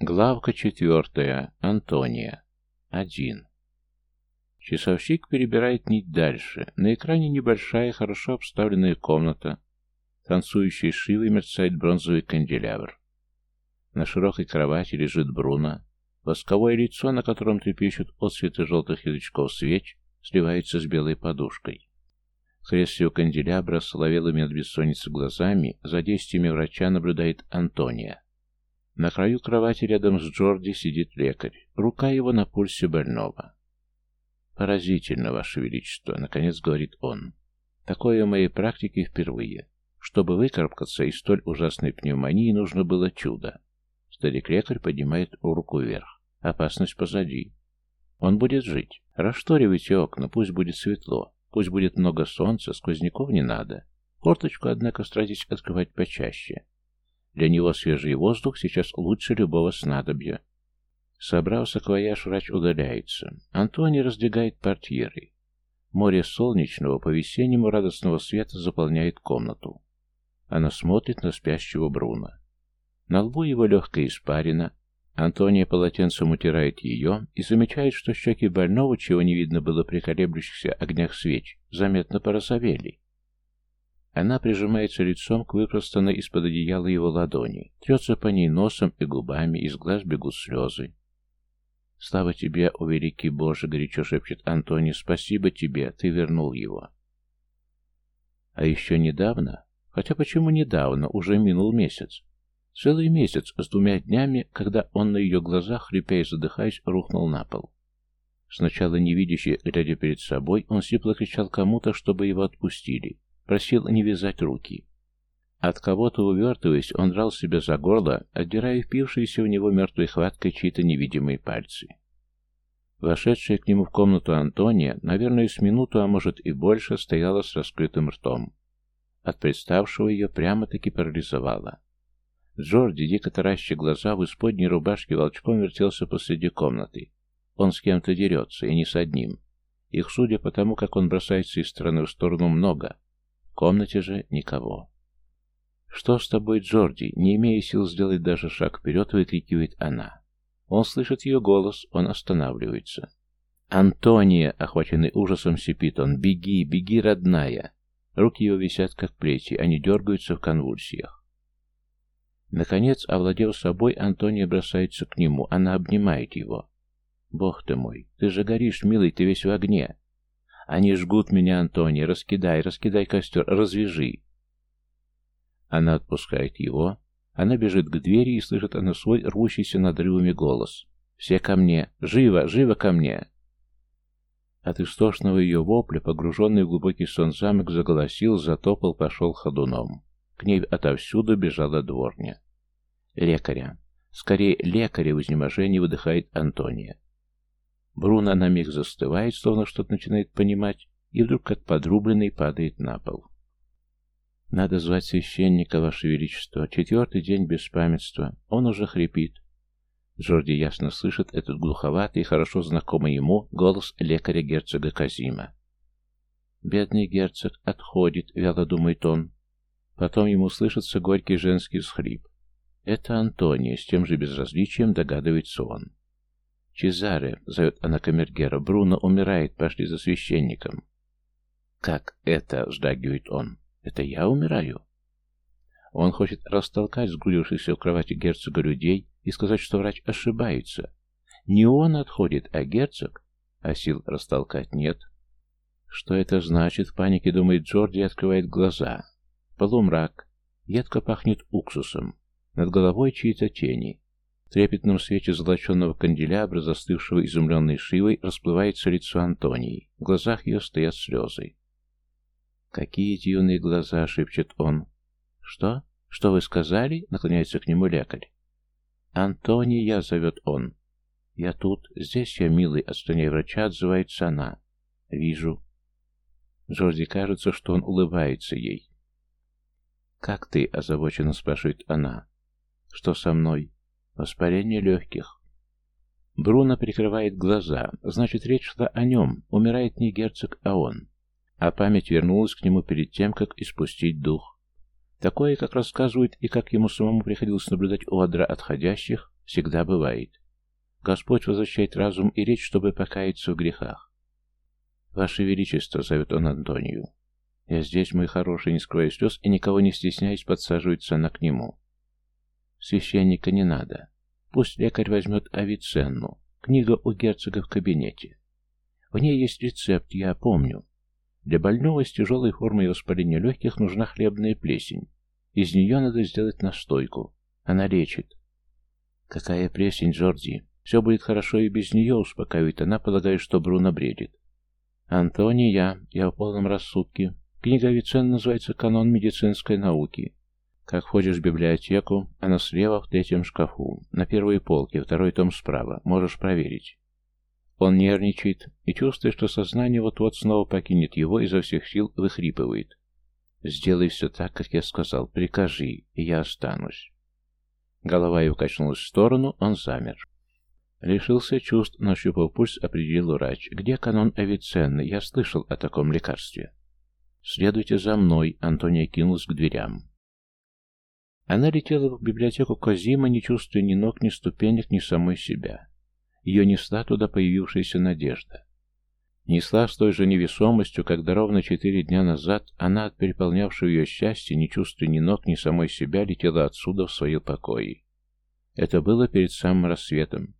Главка четвертая. Антония. Один. Часовщик перебирает нить дальше. На экране небольшая, хорошо обставленная комната. Танцующей шивой мерцает бронзовый канделябр. На широкой кровати лежит Бруно. Восковое лицо, на котором трепещут отцветы желтых язычков свеч, сливается с белой подушкой. Кресле у канделябра с ловелыми от бессонницы глазами за действиями врача наблюдает Антония. На краю кровати рядом с Джорди сидит лекарь. Рука его на пульсе больного. «Поразительно, Ваше Величество», — наконец говорит он. «Такое в моей практике впервые. Чтобы выкарабкаться из столь ужасной пневмонии, нужно было чудо». Старик-лекарь поднимает руку вверх. Опасность позади. Он будет жить. Расшторивайте окна, пусть будет светло. Пусть будет много солнца, сквозняков не надо. Форточку, однако, старайтесь открывать почаще. Для него свежий воздух сейчас лучше любого снадобья. Собрав саквояж, врач удаляется. Антони раздвигает портьеры. Море солнечного, по-весеннему радостного света заполняет комнату. Она смотрит на спящего Бруна. На лбу его легкая испарина. Антония полотенцем утирает ее и замечает, что щеки больного, чего не видно было при колеблющихся огнях свеч, заметно порозовели. Она прижимается лицом к выпростанной из-под одеяла его ладони, трется по ней носом и губами, из глаз бегут слезы. «Слава тебе, о великий Боже!» — горячо шепчет Антони. «Спасибо тебе, ты вернул его». А еще недавно, хотя почему недавно, уже минул месяц, целый месяц с двумя днями, когда он на ее глазах, хрипя и задыхаясь, рухнул на пол. Сначала невидящий, глядя перед собой, он сипло кричал кому-то, чтобы его отпустили. Просил не вязать руки. От кого-то увертываясь, он драл себя за горло, отдирая впившиеся в него мертвой хваткой чьи-то невидимые пальцы. Вошедшая к нему в комнату Антония, наверное, с минуту, а может и больше, стояла с раскрытым ртом. От представшего ее прямо-таки парализовала. Джорди, дико тараща глаза, в исподней рубашке волчком вертелся посреди комнаты. Он с кем-то дерется, и не с одним. Их, судя по тому, как он бросается из стороны в сторону, много. В комнате же никого. «Что с тобой, Джорди?» Не имея сил сделать даже шаг вперед, выкрикивает она. Он слышит ее голос, он останавливается. «Антония!» — охваченный ужасом сипит он. «Беги, беги, родная!» Руки его висят, как плети, они дергаются в конвульсиях. Наконец, овладев собой, Антония бросается к нему, она обнимает его. «Бог ты мой, ты же горишь, милый, ты весь в огне!» Они жгут меня, Антония. Раскидай, раскидай костер, развяжи. Она отпускает его. Она бежит к двери и слышит она свой рвущийся надрывами голос. «Все ко мне! Живо! Живо ко мне!» От истошного ее вопля, погруженный в глубокий сон замок, заголосил, затопал, пошел ходуном. К ней отовсюду бежала дворня. «Лекаря! Скорее, лекаря!» в изнеможении выдыхает Антония. Бруно на миг застывает, словно что-то начинает понимать, и вдруг, как подрубленный, падает на пол. «Надо звать священника, Ваше Величество. Четвертый день беспамятства. Он уже хрипит». Джорди ясно слышит этот глуховатый хорошо знакомый ему голос лекаря герцога Казима. «Бедный герцог отходит», — вяло думает он. Потом ему слышится горький женский всхлип. Это Антония, с тем же безразличием догадывается он. «Чезаре!» — зовет она камергера. «Бруно умирает, пошли за священником». «Как это?» — вздрагивает он. «Это я умираю?» Он хочет растолкать сгрудившихся в кровати герцога людей и сказать, что врач ошибается. Не он отходит, а герцог. А сил растолкать нет. Что это значит? В панике думает Джорди и открывает глаза. Полумрак. Едко пахнет уксусом. Над головой чьи-то тени. Трепетном свете золоченного канделябра, застывшего изумленной шивой, расплывается лицо Антонии. В глазах ее стоят слезы. «Какие эти юные глаза!» — шепчет он. «Что? Что вы сказали?» — наклоняется к нему лекарь. «Антония!» — зовет он. «Я тут. Здесь я, милый», — отстраняя врача, отзывается она. «Вижу». Джорди кажется, что он улыбается ей. «Как ты?» — озабоченно спрашивает она. «Что со мной?» Воспаление легких. Бруно прикрывает глаза. Значит, речь шла о нем. Умирает не герцог, а он. А память вернулась к нему перед тем, как испустить дух. Такое, как рассказывают и как ему самому приходилось наблюдать у адра отходящих, Всегда бывает. Господь возвращает разум и речь, чтобы покаяться в грехах. «Ваше Величество», — зовет он Антонию. «Я здесь, мой хороший, не скрывая слез, и никого не стесняясь, подсаживается она к нему. Священника не надо. Пусть лекарь возьмет Авиценну. Книга у герцога в кабинете. В ней есть рецепт, я помню. Для больного с тяжелой формой воспаления легких нужна хлебная плесень. Из нее надо сделать настойку. Она лечит. Какая плесень, Джорди? Все будет хорошо и без нее, успокаивает она, полагая, что Бруно бредит. Антония, я в полном рассудке. Книга Авиценна называется «Канон медицинской науки». Как входишь в библиотеку, она слева в третьем шкафу, на первой полке, второй том справа. Можешь проверить. Он нервничает и чувствует, что сознание вот-вот снова покинет его, изо всех сил выхрипывает. «Сделай все так, как я сказал. Прикажи, и я останусь». Голова его качнулась в сторону, он замер. Лишился чувств, нащупав пульс, определил врач. «Где канон Авиценны? Я слышал о таком лекарстве». «Следуйте за мной», — Антония кинулась к дверям. Она летела в библиотеку Козима, не чувствуя ни ног, ни ступенек, ни самой себя. Ее несла туда появившаяся надежда. Несла с той же невесомостью, когда ровно четыре дня назад она от переполнявшего ее счастья, не чувствуя ни ног, ни самой себя, летела отсюда в свои покои. Это было перед самым рассветом.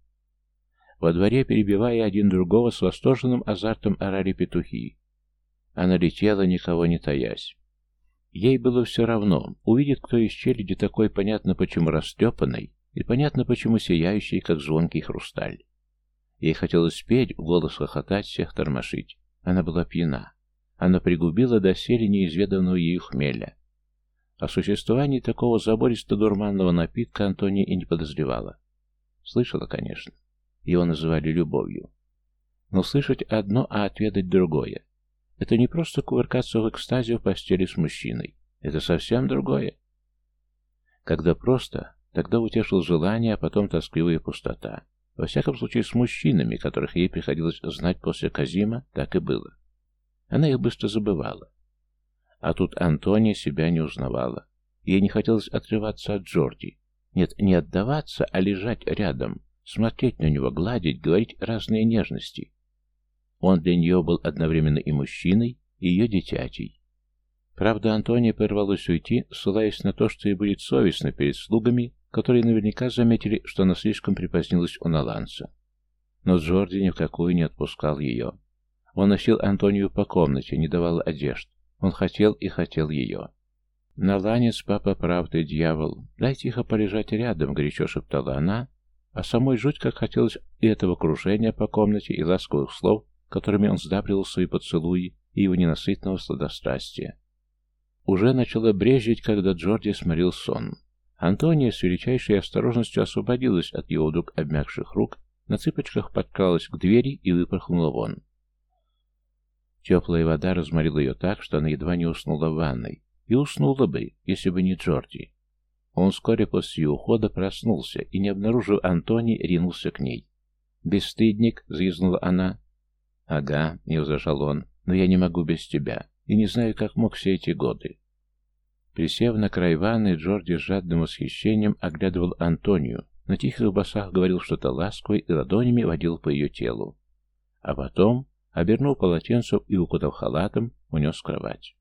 Во дворе, перебивая один другого, с восторженным азартом орали петухи. Она летела, никого не таясь. Ей было все равно, увидит кто из челяди такой, понятно почему растрепанный, и понятно почему сияющий, как звонкий хрусталь. Ей хотелось петь, в голос хохотать, всех тормошить. Она была пьяна. Она пригубила доселе неизведанного ею хмеля. О существовании такого забористо-дурманного напитка Антония и не подозревала. Слышала, конечно. Его называли любовью. Но слышать одно, а отведать другое. Это не просто кувыркаться в экстазе в постели с мужчиной. Это совсем другое. Когда просто, тогда утешил желание, а потом тоскливая пустота. Во всяком случае, с мужчинами, которых ей приходилось знать после Казима, так и было. Она их быстро забывала. А тут Антония себя не узнавала. Ей не хотелось отрываться от Джорди. Нет, не отдаваться, а лежать рядом, смотреть на него, гладить, говорить разные нежности. Он для нее был одновременно и мужчиной, и ее дитятей. Правда, Антония порвалась уйти, ссылаясь на то, что ей будет совестно перед слугами, которые наверняка заметили, что она слишком припозднилась у Наланса. Но Джорди ни в какую не отпускал ее. Он носил Антонию по комнате, не давал одежд. Он хотел и хотел ее. «Наланец, папа, правда, дьявол, дай тихо полежать рядом», — горячо шептала она, а самой жуть как хотелось и этого кружения по комнате, и ласковых слов, которыми он сдабривал свои поцелуи, и его ненасытного сладострастия. Уже начало брежить, когда Джорди сморил сон. Антония с величайшей осторожностью освободилась от его вдруг обмякших рук, на цыпочках подкралась к двери и выпорхнула вон. Теплая вода разморила ее так, что она едва не уснула в ванной. И уснула бы, если бы не Джорди. Он вскоре после ее ухода проснулся и, не обнаружив Антони, ринулся к ней. «Бесстыдник!» — заизнула она. «Ага», — не возражал он, — «но я не могу без тебя, и не знаю, как мог все эти годы. Присев на край ванны, Джорди с жадным восхищением оглядывал Антонию, на тихих басах говорил что-то ласковое и ладонями водил по ее телу. А потом, обернул полотенцем и, укутав халатом, унес кровать.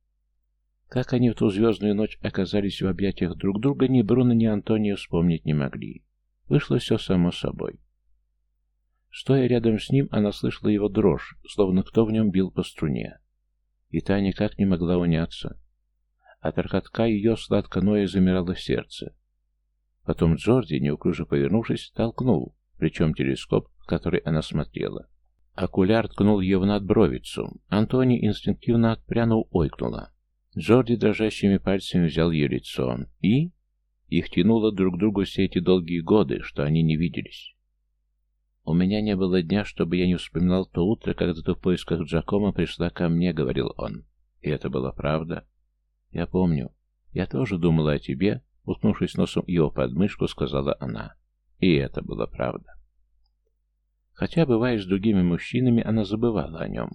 Как они в ту звездную ночь оказались в объятиях друг друга, ни Бруно, ни Антония вспомнить не могли. Вышло все само собой. Стоя рядом с ним, она слышала его дрожь, словно кто в нем бил по струне. И та никак не могла уняться. От аркадка ее сладко ноя замирало сердце. Потом Джорди, неуклюже повернувшись, толкнул, причем телескоп, в который она смотрела. Окуляр ткнул ее в надбровицу. Антони инстинктивно отпрянул, ойкнула. Джорди дрожащими пальцами взял ее лицо. И... Их тянуло друг к другу все эти долгие годы, что они не виделись. «У меня не было дня, чтобы я не вспоминал то утро, когда ты в поисках Джакома пришла ко мне», — говорил он. И это была правда. «Я помню. Я тоже думала о тебе», — уткнувшись носом его подмышку, сказала она. И это было правда. Хотя, бывая с другими мужчинами, она забывала о нем.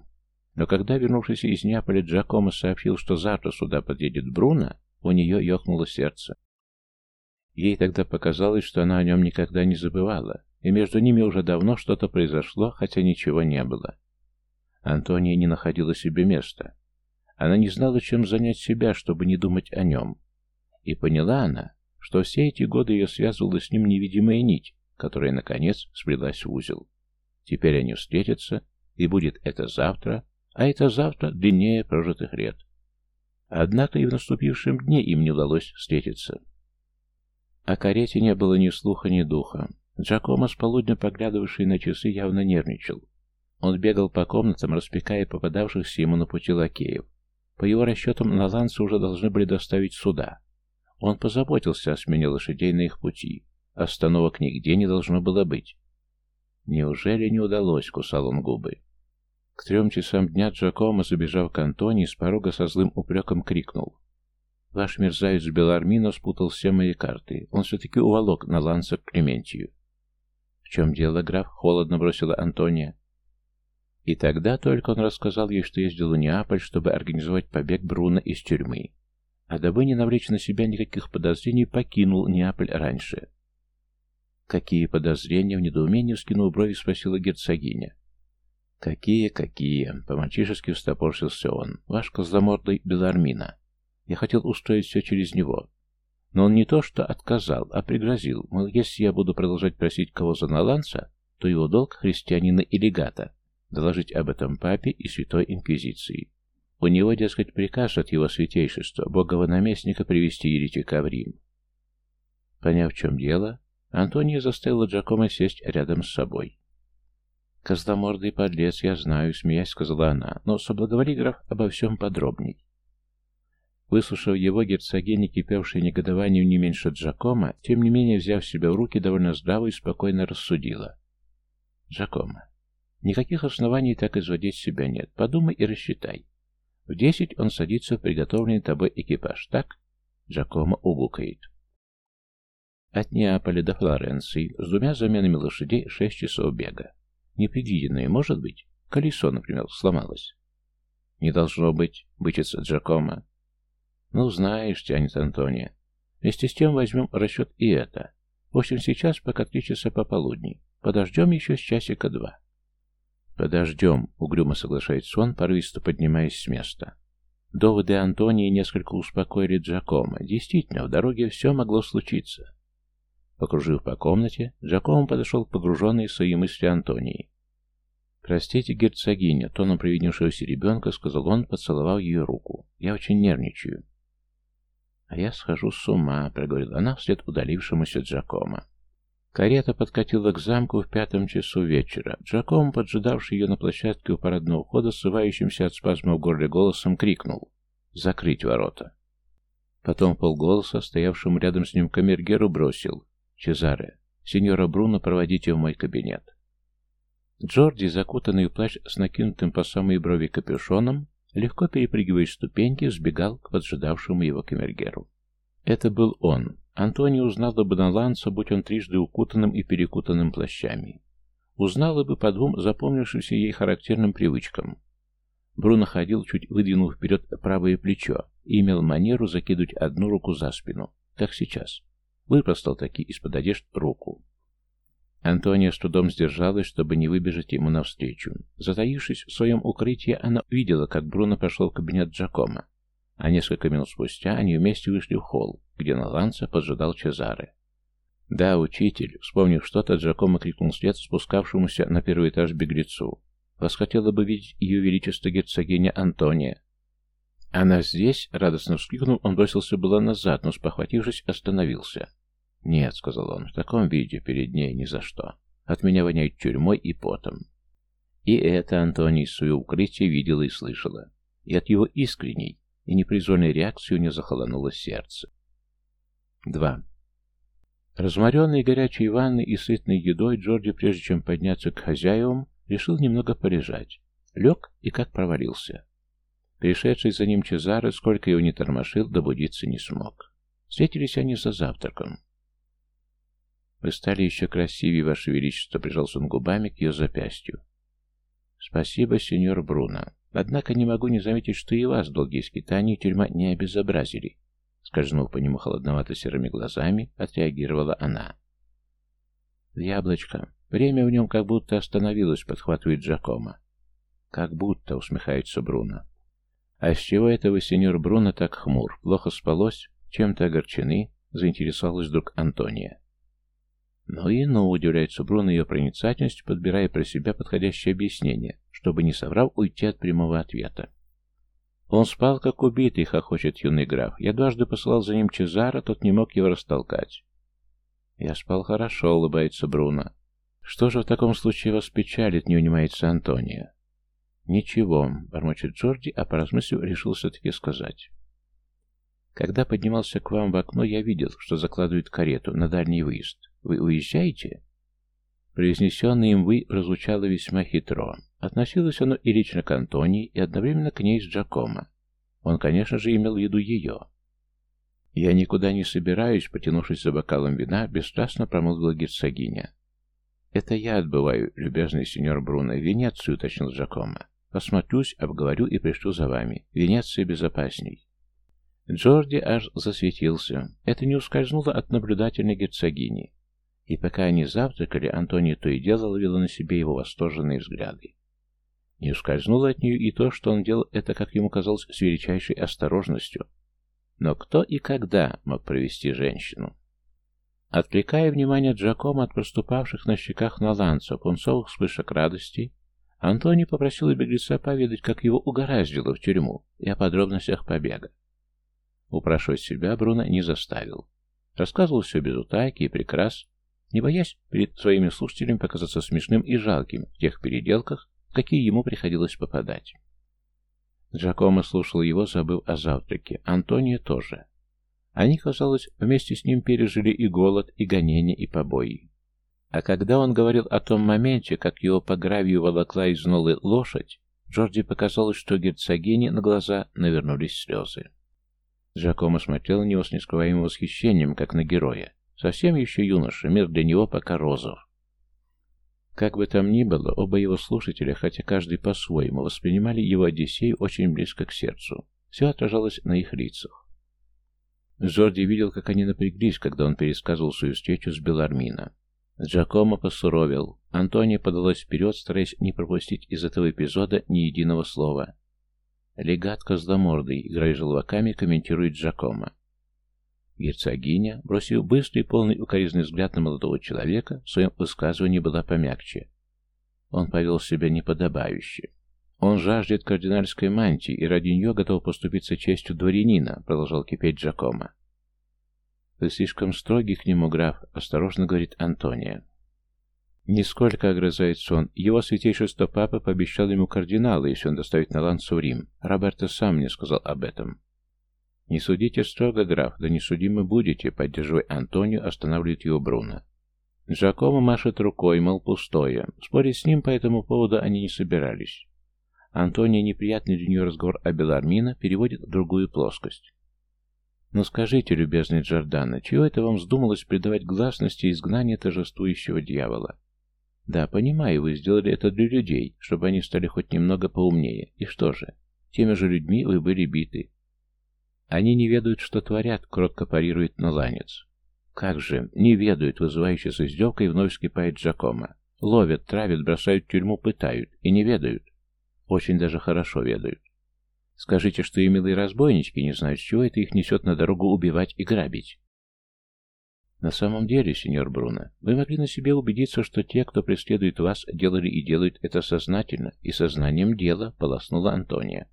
Но когда, вернувшись из Неаполя, Джакомо сообщил, что завтра сюда подъедет Бруно, у нее ёхнуло сердце. Ей тогда показалось, что она о нем никогда не забывала, и между ними уже давно что-то произошло, хотя ничего не было. Антония не находила себе места. Она не знала, чем занять себя, чтобы не думать о нем. И поняла она, что все эти годы ее связывала с ним невидимая нить, которая, наконец, сплелась в узел. Теперь они встретятся, и будет это завтра, а это завтра длиннее прожитых лет. Однако и в наступившем дне им не удалось встретиться. О карете не было ни слуха, ни духа. Джакомо, с полудня поглядывавший на часы, явно нервничал. Он бегал по комнатам, распекая попадавшихся ему на пути лакеев. По его расчетам, на ланце уже должны были доставить суда. Он позаботился о смене лошадей на их пути. Остановок нигде не должно было быть. Неужели не удалось, кусал он губы. К трем часам дня Джакомо, забежав к Антони, с порога со злым упреком крикнул. «Ваш мерзавец Белармино спутал все мои карты. Он все-таки уволок на ланца к Клементию». «В чем дело, граф?» — холодно бросила Антония. И тогда только он рассказал ей, что ездил в Неаполь, чтобы организовать побег Бруно из тюрьмы а дабы не навлечь на себя никаких подозрений, покинул Неаполь раньше. «Какие подозрения?» — в недоумении вскинул брови, спросила герцогиня. «Какие, какие?» — по-мальчишески встопорщился он. «Ваш козломордый Белармина. Я хотел устроить все через него. Но он не то что отказал, а пригрозил, мол, если я буду продолжать просить кого за наланца, то его долг христианина и легата доложить об этом папе и святой инквизиции. У него, дескать, приказ от его святейшества, богового наместника, привести еретика в Рим. Поняв, в чем дело, Антония заставила Джакомо сесть рядом с собой. «Козломордый подлец, я знаю», — смеясь сказала она, — «но соблаговоли граф обо всем подробней». Выслушав его, герцогиня, кипевшая негодованием не меньше Джакома, тем не менее, взяв себя в руки, довольно здраво и спокойно рассудила. «Джакома, никаких оснований так изводить себя нет. Подумай и рассчитай. В десять он садится в приготовленный тобой экипаж, так? Джакомо угукает. От Неаполя до Флоренции с двумя заменами лошадей шесть часов бега. Непредвиденное может быть? Колесо, например, сломалось. Не должно быть, бычится Джакомо. Ну, знаешь, тянет Антония. Вместе с тем возьмем расчет и это. В общем, сейчас пока три пополудни. Подождем еще с часика два. «Подождем», — угрюмо соглашается он, порывисто поднимаясь с места. Доводы Антонии несколько успокоили Джакома. Действительно, в дороге все могло случиться. Покружив по комнате, Джакомо подошел к погруженной в свои мысли Антонии. «Простите, герцогиня», — тоном привидевшегося ребенка, сказал он, поцеловав ее руку. «Я очень нервничаю». «А я схожу с ума», — проговорила она вслед удалившемуся Джакома. Карета подкатила к замку в пятом часу вечера. Джаком, поджидавший ее на площадке у парадного входа, ссывающимся от спазма в горле голосом, крикнул «Закрыть ворота!». Потом полголоса, стоявшему рядом с ним камергеру, бросил «Чезаре, сеньора Бруно, проводите в мой кабинет». Джорди, закутанный в плащ с накинутым по самой брови капюшоном, легко перепрыгивая ступеньки, сбегал к поджидавшему его камергеру. Это был он, Антони узнала бы Наланца, будь он трижды укутанным и перекутанным плащами. Узнала бы по двум запомнившимся ей характерным привычкам. Бруно ходил, чуть выдвинув вперед правое плечо, и имел манеру закидывать одну руку за спину, как сейчас. Выпростал таки из-под одежд руку. Антония с трудом сдержалась, чтобы не выбежать ему навстречу. Затаившись в своем укрытии, она увидела, как Бруно пошел в кабинет Джакома, а несколько минут спустя они вместе вышли в холл, где на ланце поджидал Чезаре. «Да, учитель», — вспомнив что-то, Джакомо крикнул вслед спускавшемуся на первый этаж беглецу. «Вас хотела бы видеть ее величество герцогиня Антония». «Она здесь?» — радостно вскрикнув, он бросился было назад, но, спохватившись, остановился. «Нет», — сказал он, — «в таком виде перед ней ни за что. От меня воняет тюрьмой и потом». И это Антоний свое укрытие видела и слышала. И от его искренней, и непризольной реакции у нее захолонуло сердце. 2. Разморенный горячей ванной и сытной едой, Джорди, прежде чем подняться к хозяевам, решил немного полежать. Лег и как провалился. Пришедший за ним Чезаро, сколько его не тормошил, добудиться не смог. Встретились они за завтраком. «Вы стали еще красивее, Ваше Величество», — прижался он губами к ее запястью. «Спасибо, сеньор Бруно. Однако не могу не заметить, что и вас долгие скитания тюрьма не обезобразили. скользнув по нему холодновато-серыми глазами, отреагировала она. «Яблочко. Время в нем как будто остановилось», — подхватывает Джакома. «Как будто», — усмехается Бруно. «А с чего это вы, сеньор Бруно, так хмур? Плохо спалось? Чем-то огорчены?» — заинтересовалась вдруг Антония. «Ну и ну», — удивляется Бруно ее проницательностью, подбирая про себя подходящее объяснение, чтобы, не соврав, уйти от прямого ответа. Он спал, как убитый, хохочет юный граф. Я дважды посылал за ним Чезаро, тот не мог его растолкать. Я спал хорошо, улыбается Бруно. Что же в таком случае вас печалит, не унимается Антония? Ничего, бормочет Джорди, а поразмыслив, решил все-таки сказать. Когда поднимался к вам в окно, я видел, что закладывают карету на дальний выезд. Вы уезжаете? Произнесенное им «вы» прозвучало весьма хитро. Относилось оно и лично к Антонии, и одновременно к ней с Джакомо. Он, конечно же, имел в виду ее. «Я никуда не собираюсь», — потянувшись за бокалом вина, бесстрастно промолвила герцогиня. «Это я отбываю, любезный сеньор Бруно, в Венецию», — уточнил Джакомо. «Посмотрюсь, обговорю и пришлю за вами. Венеция безопасней». Джорди аж засветился. Это не ускользнуло от наблюдательной герцогини. И пока они завтракали, Антония то и дело ловила на себе его восторженные взгляды. Не ускользнуло от нее и то, что он делал это, как ему казалось, с величайшей осторожностью. Но кто и когда мог провести женщину? Отвлекая внимание Джакома от проступавших на щеках наланца пунцовых вспышек радости, Антони попросил беглеца поведать, как его угораздило в тюрьму, и о подробностях побега. Упрашивать себя Бруно не заставил. Рассказывал все без утайки и прекрас, не боясь перед своими слушателями показаться смешным и жалким в тех переделках, какие ему приходилось попадать. Джакомо слушал его, забыв о завтраке. Антония тоже. Они, казалось, вместе с ним пережили и голод, и гонения, и побои. А когда он говорил о том моменте, как его по гравию волокла из нолы лошадь, Джорди показалось, что герцогине на глаза навернулись слезы. Джакомо смотрел на него с нескрываемым восхищением, как на героя. Совсем еще юноша, мир для него пока розов. Как бы там ни было, оба его слушателя, хотя каждый по-своему, воспринимали его Одиссей очень близко к сердцу. Все отражалось на их лицах. Джорди видел, как они напряглись, когда он пересказывал свою встречу с Белармино. Джакомо посуровил. Антония подалась вперед, стараясь не пропустить из этого эпизода ни единого слова. «Легат козломордый», играя желваками, комментирует Джакомо. Герцогиня, бросив быстрый, полный укоризный взгляд на молодого человека, в своем высказывании была помягче. Он повел себя неподобающе. «Он жаждет кардинальской мантии и ради нее готов поступиться честью дворянина», — продолжал кипеть Джакомо. «Вы слишком строгий к нему, граф», — осторожно говорит Антония. Нисколько огрызается он. Его святейшество папа пообещал ему кардинала, если он доставит на в Рим. Роберто сам мне сказал об этом. «Не судите строго, граф, да не судимы будете», — поддерживая Антонию, останавливает его Бруно. Джакомо машет рукой, мол, пустое. Спорить с ним по этому поводу они не собирались. Антония неприятный для нее разговор о Белармино переводит в другую плоскость. «Но скажите, любезный Джордана, чего это вам вздумалось придавать гласности изгнания торжествующего дьявола? Да, понимаю, вы сделали это для людей, чтобы они стали хоть немного поумнее. И что же? Теми же людьми вы были биты. Они не ведают, что творят, кротко парирует наланец. Как же, не ведают, вызывающе с издевкой вновь скипает Джакома. Ловят, травят, бросают в тюрьму, пытают. И не ведают. Очень даже хорошо ведают. Скажите, что и милые разбойнички не знают, чего это их несет на дорогу убивать и грабить. На самом деле, сеньор Бруно, вы могли на себе убедиться, что те, кто преследует вас, делали и делают это сознательно, и сознанием дела, полоснула Антония.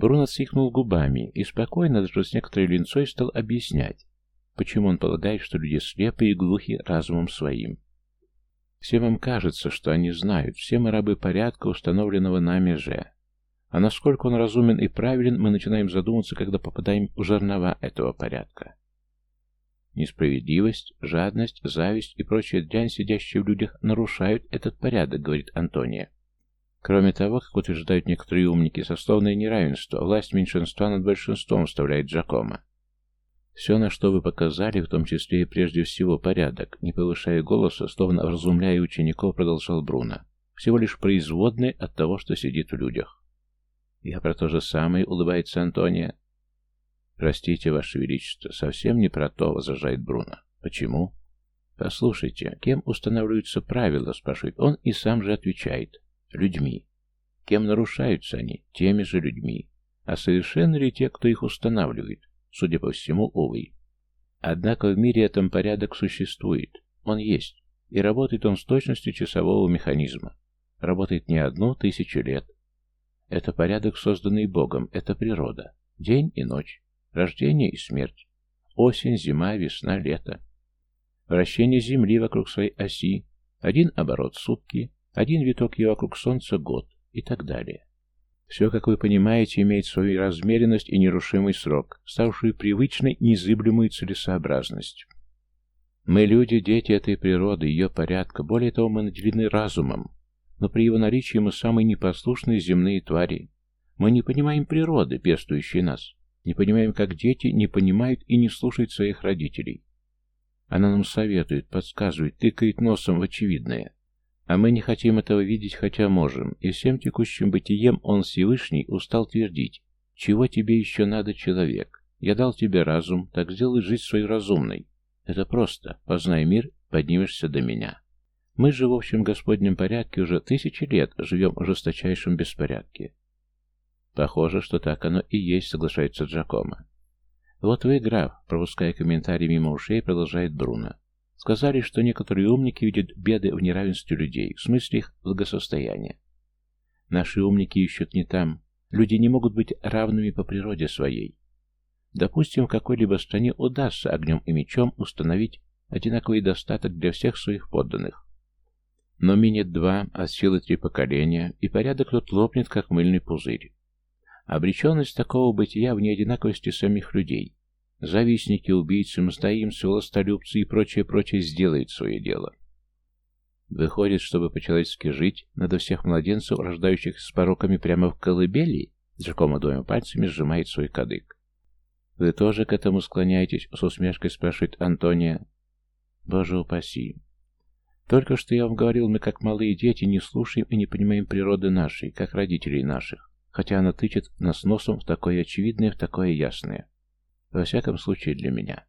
Бруно цикнул губами и спокойно, даже с некоторой линцой, стал объяснять, почему он полагает, что люди слепы и глухи разумом своим. Всем им кажется, что они знают, все мы рабы порядка, установленного нами же. А насколько он разумен и правилен, мы начинаем задуматься, когда попадаем в жернова этого порядка. Несправедливость, жадность, зависть и прочая дрянь, сидящие в людях, нарушают этот порядок, говорит Антония. Кроме того, как утверждают некоторые умники, сословное неравенство, власть меньшинства над большинством вставляет Джакома. Все, на что вы показали, в том числе и прежде всего порядок, не повышая голоса, словно разумляя учеников, продолжал Бруно, всего лишь производный от того, что сидит в людях. Я про то же самое, улыбается Антония. Простите, Ваше Величество, совсем не про то, возражает Бруно. Почему? Послушайте, кем устанавливаются правила, спрашивает он и сам же отвечает. Людьми. Кем нарушаются они? Теми же людьми. А совершенно ли те, кто их устанавливает? Судя по всему, увы. Однако в мире этом порядок существует. Он есть. И работает он с точностью часового механизма. Работает не одну тысячу лет. Это порядок, созданный Богом, это природа. День и ночь. Рождение и смерть. Осень, зима, весна, лето. Вращение Земли вокруг своей оси. Один оборот сутки, один виток ее вокруг Солнца год и так далее. Все, как вы понимаете, имеет свою размеренность и нерушимый срок, ставшую привычной незыблемую целесообразность. Мы люди, дети этой природы, ее порядка, более того, мы наделены разумом, но при его наличии мы самые непослушные земные твари. Мы не понимаем природы, пестующей нас, не понимаем, как дети не понимают и не слушают своих родителей. Она нам советует, подсказывает, тыкает носом в очевидное. А мы не хотим этого видеть, хотя можем, и всем текущим бытием Он Всевышний устал твердить, «Чего тебе еще надо, человек? Я дал тебе разум, так сделай жизнь свою разумной. Это просто, познай мир, поднимешься до меня». Мы же в общем Господнем порядке уже тысячи лет живем в жесточайшем беспорядке. Похоже, что так оно и есть, соглашается Джакомо. Вот вы, граф, пропуская комментарий мимо ушей, продолжает Бруно. Сказали, что некоторые умники видят беды в неравенстве людей, в смысле их благосостояния. Наши умники ищут не там. Люди не могут быть равными по природе своей. Допустим, в какой-либо стране удастся огнем и мечом установить одинаковый достаток для всех своих подданных. Но минет два, от силы три поколения, и порядок тут лопнет, как мыльный пузырь. Обреченность такого бытия в неодинаковости самих людей, Завистники, убийцы, мстоимцы, властолюбцы и прочее-прочее сделают свое дело. Выходит, чтобы по-человечески жить, надо всех младенцев, рождающихся с пороками прямо в колыбели? Джакомо двумя пальцами сжимает свой кадык. «Вы тоже к этому склоняетесь?» — с усмешкой спрашивает Антония. «Боже упаси!» «Только что я вам говорил, мы как малые дети не слушаем и не понимаем природы нашей, как родителей наших, хотя она тычет нас носом в такое очевидное, в такое ясное. Во всяком случае для меня.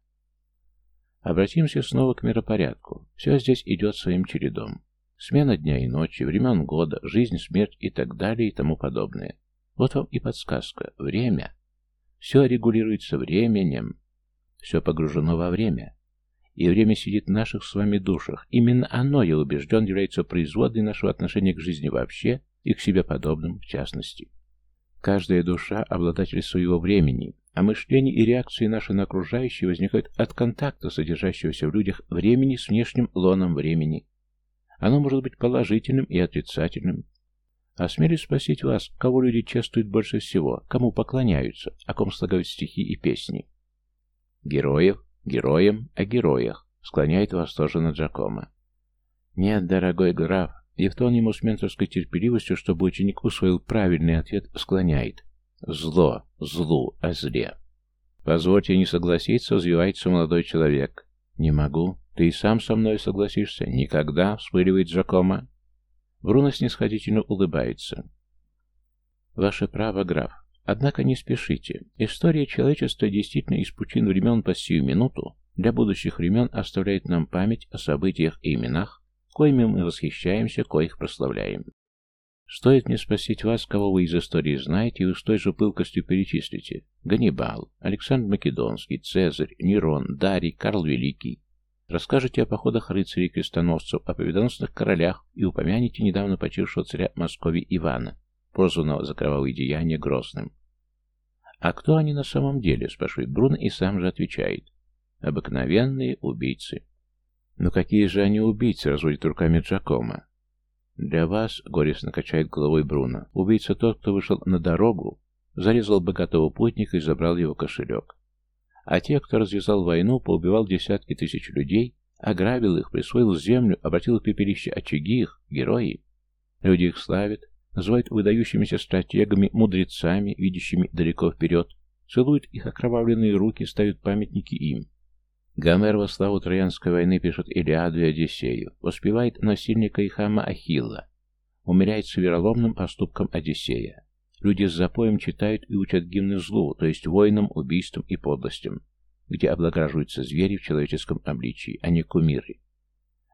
Обратимся снова к миропорядку. Все здесь идет своим чередом. Смена дня и ночи, времен года, жизнь, смерть и так далее и тому подобное. Вот вам и подсказка. Время. Все регулируется временем. Все погружено во время. И время сидит в наших с вами душах. Именно оно, я убежден, является производной нашего отношения к жизни вообще и к себе подобным в частности. Каждая душа – обладатель своего времени, а мышление и реакции наши на окружающие возникают от контакта, содержащегося в людях времени с внешним лоном времени. Оно может быть положительным и отрицательным. Осмелюсь спросить вас, кого люди чествуют больше всего, кому поклоняются, о ком слагают стихи и песни? Героев, героям, о героях, склоняет восторженно Джакома. Нет, дорогой граф, Евтон ему с менторской терпеливостью, чтобы ученик усвоил правильный ответ, склоняет. Зло, злу, о зле. Позвольте не согласиться, взвивается молодой человек. Не могу. Ты и сам со мной согласишься. Никогда, вспыливает Джакома. Бруно снисходительно улыбается. Ваше право, граф. Однако не спешите. История человечества действительно из пучин времен по сию минуту для будущих времен оставляет нам память о событиях и именах, коими мы восхищаемся, коих прославляем. Стоит мне спросить вас, кого вы из истории знаете, и вы с той же пылкостью перечислите. Ганнибал, Александр Македонский, Цезарь, Нерон, Дарий, Карл Великий. Расскажете о походах рыцарей-крестоносцев, о победоносных королях и упомянете недавно почившего царя Московии Ивана, прозванного за кровавые деяния Грозным. «А кто они на самом деле?» – спрашивает Бруно и сам же отвечает. «Обыкновенные убийцы». «Но какие же они убийцы?» – разводит руками Джакома. «Для вас», — горестно качает головой Бруно, — «убийца тот, кто вышел на дорогу, зарезал богатого путника и забрал его кошелек. А те, кто развязал войну, поубивал десятки тысяч людей, ограбил их, присвоил землю, обратил в пепелище очаги их, герои. Люди их славят, называют выдающимися стратегами, мудрецами, видящими далеко вперед, целуют их окровавленные руки, ставят памятники им. Гомер во славу Троянской войны пишет Илиаду и Одиссею, воспевает насильника и хама Ахилла, умеряет с вероломным поступком Одиссея. Люди с запоем читают и учат гимны злу, то есть воинам, убийствам и подлостям, где облагораживаются звери в человеческом обличии, а не кумиры.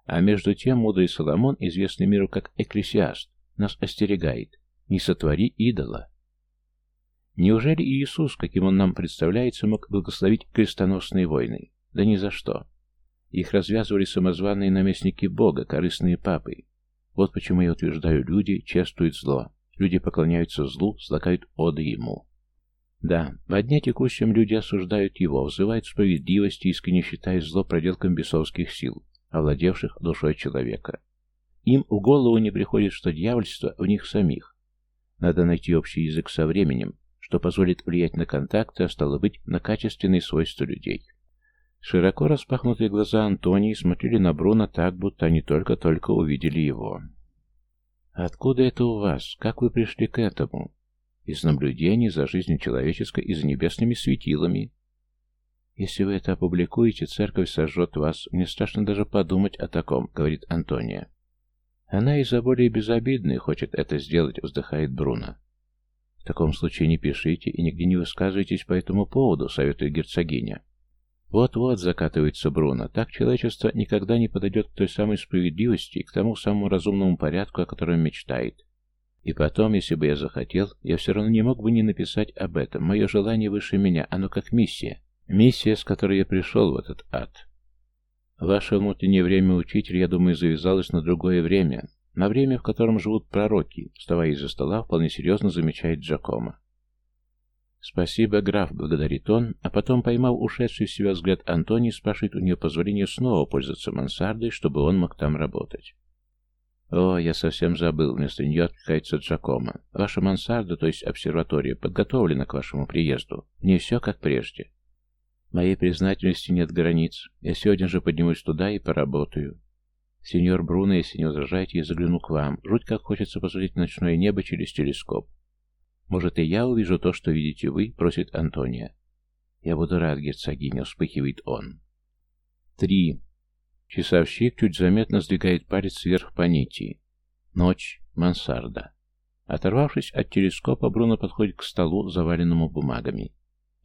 А между тем мудрый Соломон, известный миру как экклесиаст, нас остерегает «не сотвори идола». Неужели Иисус, каким он нам представляется, мог благословить крестоносные войны? Да ни за что. Их развязывали самозваные наместники Бога, корыстные папы. Вот почему я утверждаю, люди чествуют зло. Люди поклоняются злу, слагают оды ему. Да, во дне текущем люди осуждают его, взывают справедливости, искренне считая зло проделком бесовских сил, овладевших душой человека. Им в голову не приходит, что дьявольство в них самих. Надо найти общий язык со временем, что позволит влиять на контакты, а стало быть, на качественные свойства людей. Широко распахнутые глаза Антонии смотрели на Бруно так, будто они только-только увидели его. «Откуда это у вас? Как вы пришли к этому?» «Из наблюдений за жизнью человеческой и за небесными светилами». «Если вы это опубликуете, церковь сожжет вас. Мне страшно даже подумать о таком», — говорит Антония. «Она из-за более безобидной хочет это сделать», — вздыхает Бруно. «В таком случае не пишите и нигде не высказывайтесь по этому поводу», — советует герцогиня. Вот-вот закатывается Бруно. Так человечество никогда не подойдет к той самой справедливости, к тому самому разумному порядку, о котором мечтает. И потом, если бы я захотел, я все равно не мог бы не написать об этом. Мое желание выше меня, оно как миссия. Миссия, с которой я пришел в этот ад. Ваше внутреннее время, учитель, я думаю, завязалось на другое время. На время, в котором живут пророки, вставая из-за стола, вполне серьезно замечает Джакомо. «Спасибо, граф», — благодарит он, а потом, поймав ушедший в себя взгляд Антоний, спрашивает у нее позволения снова пользоваться мансардой, чтобы он мог там работать. «О, я совсем забыл», — вместо нее откликается Джакомо. «Ваша мансарда, то есть обсерватория, подготовлена к вашему приезду. В ней все как прежде. Моей признательности нет границ. Я сегодня же поднимусь туда и поработаю. Сеньор Бруно, если не возражаете, я загляну к вам. Жуть как хочется посмотреть ночное небо через телескоп. «Может, и я увижу то, что видите вы?» — просит Антония. «Я буду рад, герцогиня», — вспыхивает он. Три. Часовщик чуть заметно сдвигает палец вверх по нити. Ночь. Мансарда. Оторвавшись от телескопа, Бруно подходит к столу, заваленному бумагами.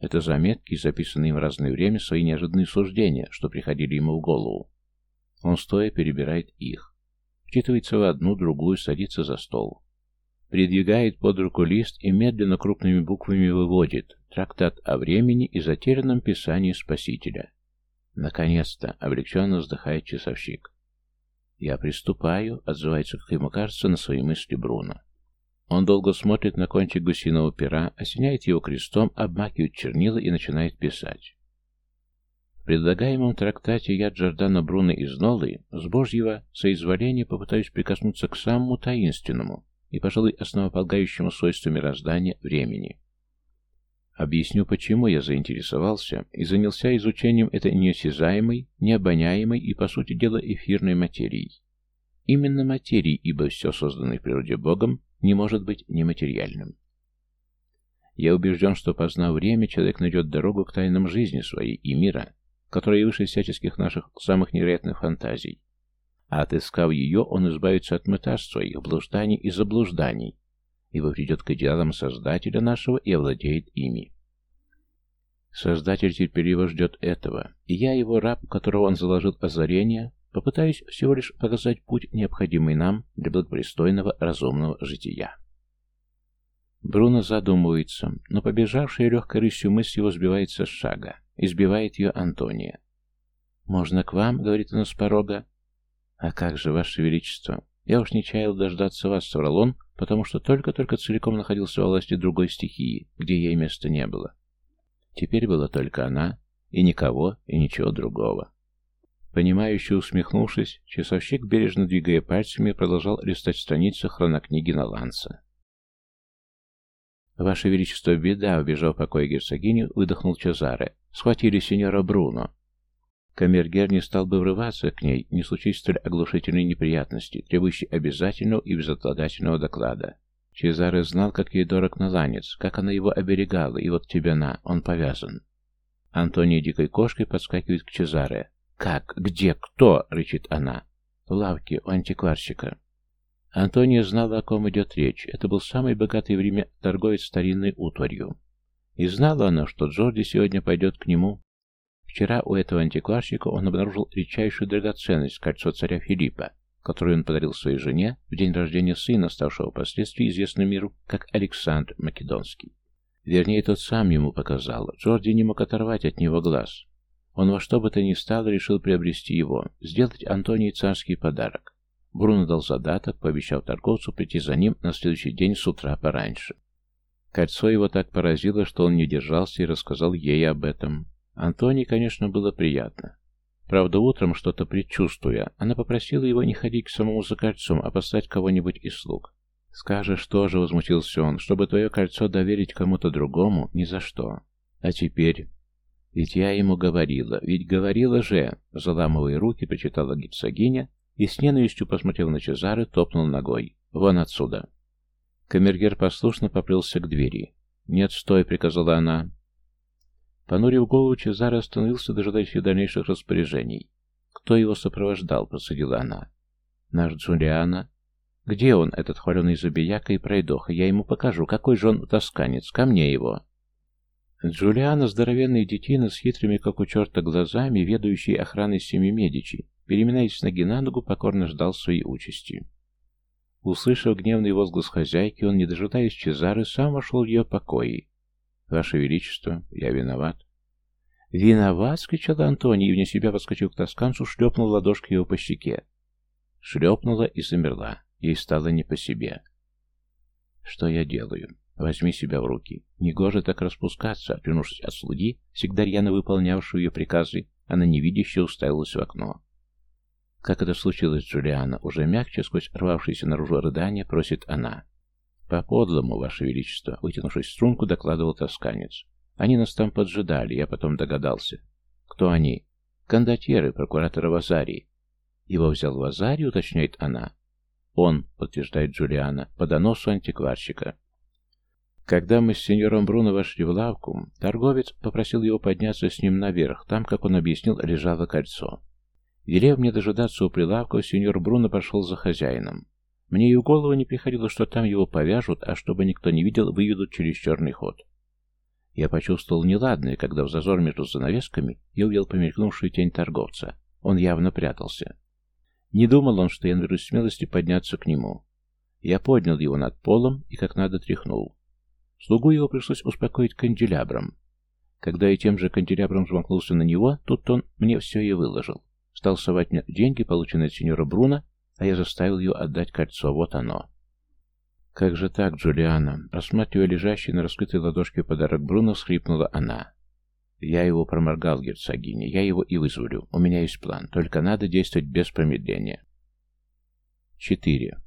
Это заметки, записанные им в разное время, свои неожиданные суждения, что приходили ему в голову. Он стоя перебирает их. Вчитывается в одну, другую, садится за стол. Придвигает под руку лист и медленно крупными буквами выводит трактат о времени и затерянном писании Спасителя. Наконец-то, облегченно вздыхает часовщик. «Я приступаю», — отзывается, как ему кажется, на свои мысли Бруно. Он долго смотрит на кончик гусиного пера, осеняет его крестом, обмакивает чернила и начинает писать. В предлагаемом трактате я Джордана Бруно из Нолы с Божьего соизволения попытаюсь прикоснуться к самому таинственному, и, пожалуй, основополагающему свойству мироздания времени. Объясню, почему я заинтересовался и занялся изучением этой неосязаемой, необоняемой и, по сути дела, эфирной материи. Именно материи, ибо все созданное в природе Богом не может быть нематериальным. Я убежден, что, познав время, человек найдет дорогу к тайнам жизни своей и мира, которая выше всяческих наших самых невероятных фантазий, а отыскав ее, он избавится от мытарств своих, блужданий и заблужданий, ибо придет к идеалам Создателя нашего и овладеет ими. Создатель терпеливо ждет этого, и я, его раб, которого он заложил озарение, попытаюсь всего лишь показать путь, необходимый нам для благопристойного разумного жития. Бруно задумывается, но побежавшая легкой рысью мысль его сбивается с шага, избивает ее Антония. «Можно к вам?» — говорит она с порога. «А как же, Ваше Величество? Я уж не чаял дождаться вас, — соврал он, потому что только-только целиком находился во власти другой стихии, где ей места не было. Теперь была только она, и никого, и ничего другого. Понимающе усмехнувшись, часовщик, бережно двигая пальцами, продолжал листать страницы хронокниги на Ланса. «Ваше Величество, беда!» — убежав покой герцогиню, выдохнул Чезаре. «Схватили сеньора Бруно!» Камергер не стал бы врываться к ней, не случись столь оглушительной неприятности, требующей обязательного и безотлагательного доклада. Чезаре знал, как ей дорог наланец, как она его оберегала, и вот тебе на, он повязан. Антония дикой кошкой подскакивает к Чезаре. «Как? Где? Кто?» — рычит она. «В лавке у антикварщика». Антония знала, о ком идет речь. Это был самый богатый в Риме торговец старинной утварью. И знала она, что Джорди сегодня пойдет к нему. Вчера у этого антикварщика он обнаружил редчайшую драгоценность, кольцо царя Филиппа, которое он подарил своей жене в день рождения сына, ставшего впоследствии известным миру как Александр Македонский. Вернее, тот сам ему показал. Джорди не мог оторвать от него глаз. Он во что бы то ни стало решил приобрести его, сделать Антонии царский подарок. Бруно дал задаток, пообещав торговцу прийти за ним на следующий день с утра пораньше. Кольцо его так поразило, что он не держался и рассказал ей об этом. Антонии, конечно, было приятно. Правда, утром, что-то предчувствуя, она попросила его не ходить к самому за кольцом, а послать кого-нибудь из слуг. «Скажешь тоже», — возмутился он, — «чтобы твое кольцо доверить кому-то другому, ни за что. А теперь...» «Ведь я ему говорила, ведь говорила же!» Заламывая руки, прочитала гипсогиня и с ненавистью, посмотрев на Чезары, топнул ногой. «Вон отсюда!» Камергер послушно поплелся к двери. «Нет, стой!» — приказала она. Понурив голову, Чезаре остановился, дожидаясь дальнейших распоряжений. «Кто его сопровождал?» — процедила она. «Наш Джулиана». «Где он, этот хваленый забияка и пройдоха? Я ему покажу. Какой же он тосканец. Ко мне его». Джулиана, здоровенный детина с хитрыми, как у черта, глазами, ведающий охраной семьи Медичи, переминаясь с ноги на ногу, покорно ждал своей участи. Услышав гневный возглас хозяйки, он, не дожидаясь Чезары, сам вошел в ее покои. «Ваше Величество, я виноват». «Виноват!» — скричала Антония, и вне себя, подскочив к тосканцу, шлепнул ладошкой его по щеке. Шлепнула и замерла. Ей стало не по себе. «Что я делаю? Возьми себя в руки. Негоже так распускаться!» Отвернувшись от слуги, всегда рьяно выполнявшую ее приказы, она невидяще уставилась в окно. Как это случилось, Джулиана? Уже мягче, сквозь рвавшиеся наружу рыдания, просит она. «По-подлому, Ваше Величество», — вытянувшись в струнку, докладывал тосканец. «Они нас там поджидали, я потом догадался». «Кто они?» «Кондотьеры, прокуратора Вазарии». «Его взял Вазарий», — уточняет она. «Он», — подтверждает Джулиана, — «по доносу антикварщика». Когда мы с сеньором Бруно вошли в лавку, торговец попросил его подняться с ним наверх, там, как он объяснил, лежало кольцо. Велев мне дожидаться у прилавка, сеньор Бруно пошел за хозяином. Мне и в голову не приходило, что там его повяжут, а чтобы никто не видел, выведут через черный ход. Я почувствовал неладное, когда в зазор между занавесками я увидел помелькнувшую тень торговца. Он явно прятался. Не думал он, что я наберусь смелости подняться к нему. Я поднял его над полом и как надо тряхнул. Слугу его пришлось успокоить канделябром. Когда я тем же канделябром жмакнулся на него, тут он мне все и выложил. Стал совать мне деньги, полученные от сеньора Бруна, а я заставил ее отдать кольцо. Вот оно. «Как же так, Джулиана?» Рассматривая лежащий на раскрытой ладошке подарок Бруно, схрипнула она. «Я его проморгал, герцогиня. Я его и вызволю. У меня есть план. Только надо действовать без промедления». 4.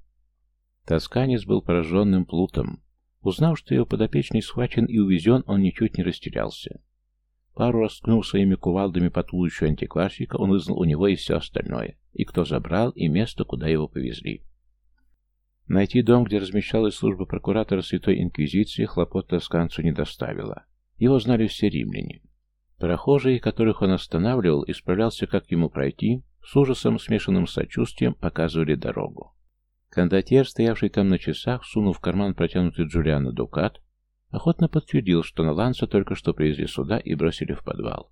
Тосканец был пораженным плутом. Узнав, что его подопечный схвачен и увезен, он ничуть не растерялся. Пару раз своими кувалдами по туловищу антикварщика, он вызнал у него и все остальное, и кто забрал, и место, куда его повезли. Найти дом, где размещалась служба прокуратора Святой Инквизиции, хлопот тосканцу не доставила. Его знали все римляне. Прохожие, которых он останавливал и справлялся, как ему пройти, с ужасом, смешанным сочувствием, показывали дорогу. Кондотьер, стоявший там на часах, сунув в карман протянутый Джулиана дукат, охотно подтвердил, что Наланса только что привезли сюда и бросили в подвал.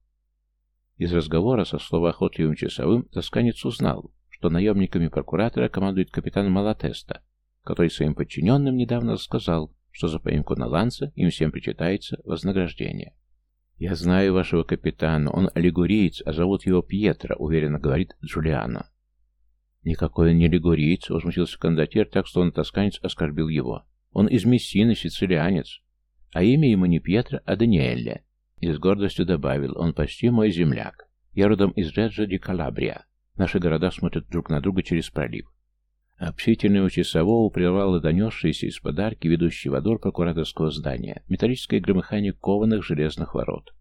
Из разговора со словоохотливым часовым тосканец узнал, что наемниками прокуратора командует капитан Малатеста, который своим подчиненным недавно рассказал, что за поимку Наланса им всем причитается вознаграждение. «Я знаю вашего капитана, он аллегориец, а зовут его Пьетро», — уверенно говорит Джулиано. «Никакой он не лигуриец», — возмутился кондотьер, так что он тосканец оскорбил его. «Он из Мессины, сицилианец. А имя ему не Пьетро, а Даниэлля. И с гордостью добавил, он почти мой земляк. Я родом из Реджо ди Калабрия. Наши города смотрят друг на друга через пролив. Общительного часового прервало донесшиеся из подарки, ведущий во двор прокураторского здания, металлическое громыхание кованых железных ворот.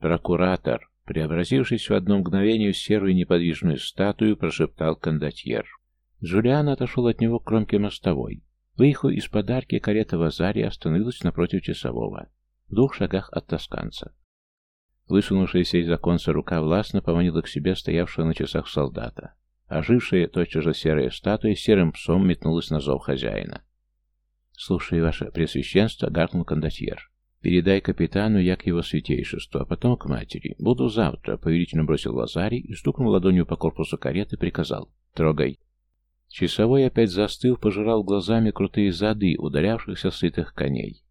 «Прокуратор!» Преобразившись в одно мгновение в серую неподвижную статую, прошептал кондотьер. Джулиан отошел от него к кромке мостовой. Выехав из подарки, карета в Азаре остановилась напротив часового, в двух шагах от тосканца. Высунувшаяся из оконца рука властно поманила к себе стоявшего на часах солдата. Ожившая тотчас же серая статуя серым псом метнулась на зов хозяина. «Слушай, ваше пресвященство», — гаркнул кондотьер. «Передай капитану, я к его святейшеству, а потом к матери. Буду завтра», — повелительно бросил Лазарий и, стукнул ладонью по корпусу кареты, приказал. «Трогай». Часовой опять застыл, пожирал глазами крутые зады ударявшихся сытых коней.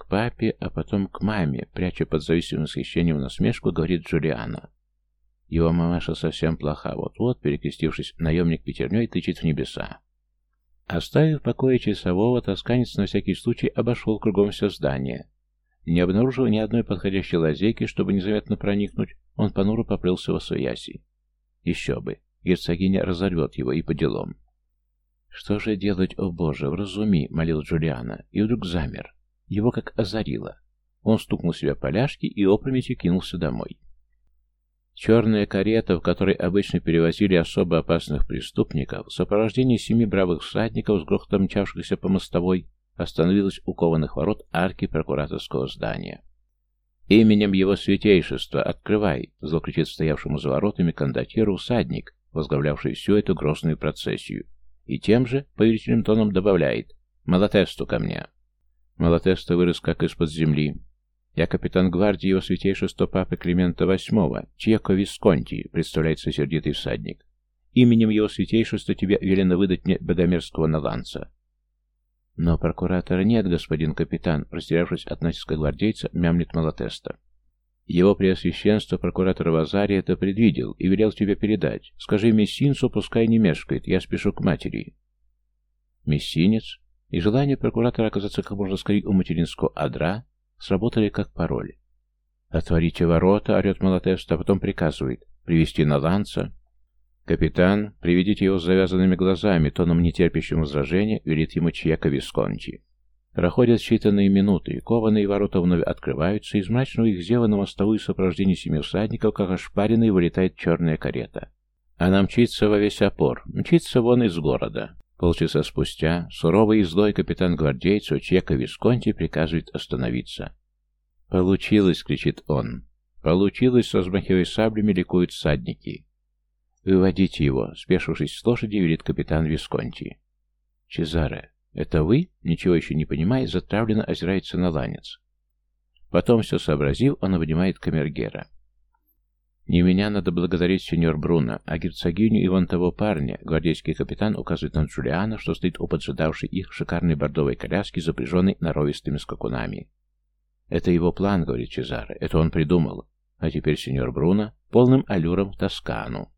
К папе, а потом к маме, пряча под завистливым восхищением насмешку, говорит Джулиана. Его мамаша совсем плоха, вот-вот, перекрестившись, наемник пятерней тычет в небеса. Оставив в покое часового, тосканец на всякий случай обошел кругом все здание. Не обнаружив ни одной подходящей лазейки, чтобы незаметно проникнуть, он понуро поплелся во свояси. Еще бы, герцогиня разорвет его и по делам. «Что же делать, о боже, вразуми!» — молил Джулиана, и вдруг замер. Его как озарило. Он стукнул себя поляшки и опрометью кинулся домой. Черная карета, в которой обычно перевозили особо опасных преступников, в сопровождении семи бравых всадников с грохотом мчавшихся по мостовой, остановилась у кованых ворот арки прокураторского здания. «Именем его святейшества открывай!» — зло стоявшему за воротами кондотьеру всадник, возглавлявший всю эту грозную процессию, и тем же повелительным тоном добавляет «Малатесту ко мне!» Малатеста вырос как из-под земли, я капитан гвардии его святейшества папы Климента VIII, Чеко Висконти, представляется сердитый всадник. Именем его святейшества тебе велено выдать мне богомерзкого наланца. Но прокуратора нет, господин капитан, растерявшись от натиска гвардейца, мямлет Малатеста. Его преосвященство прокуратор Вазари это предвидел и велел тебе передать. Скажи мессинцу, пускай не мешкает, я спешу к матери. Мессинец и желание прокуратора оказаться как можно скорее у материнского адра сработали как пароль. «Отворите ворота!» — орет Малатест, а потом приказывает «привести на ланца». «Капитан, приведите его с завязанными глазами», тоном нетерпящим возражения, велит ему Чьяко Висконти. Проходят считанные минуты, кованые ворота вновь открываются, из мрачного их зева на мостовую сопровождение семи всадников, как ошпаренный, вылетает черная карета. Она мчится во весь опор, мчится вон из города. Полчаса спустя суровый и злой капитан гвардейцев Чека Висконти приказывает остановиться. «Получилось!» — кричит он. «Получилось!» — размахивая саблями ликуют всадники. «Выводите его!» — спешившись с лошади, велит капитан Висконти. «Чезаре, это вы?» — ничего еще не понимая, затравленно озирается на ланец. Потом, все сообразив, он обнимает камергера. Не меня надо благодарить сеньор Бруно, а герцогиню и вон того парня. Гвардейский капитан указывает на Джулиана, что стоит у поджидавшей их шикарной бордовой коляски, запряженной норовистыми скакунами. «Это его план», — говорит Чезаре, — «это он придумал. А теперь сеньор Бруно полным аллюром Тоскану».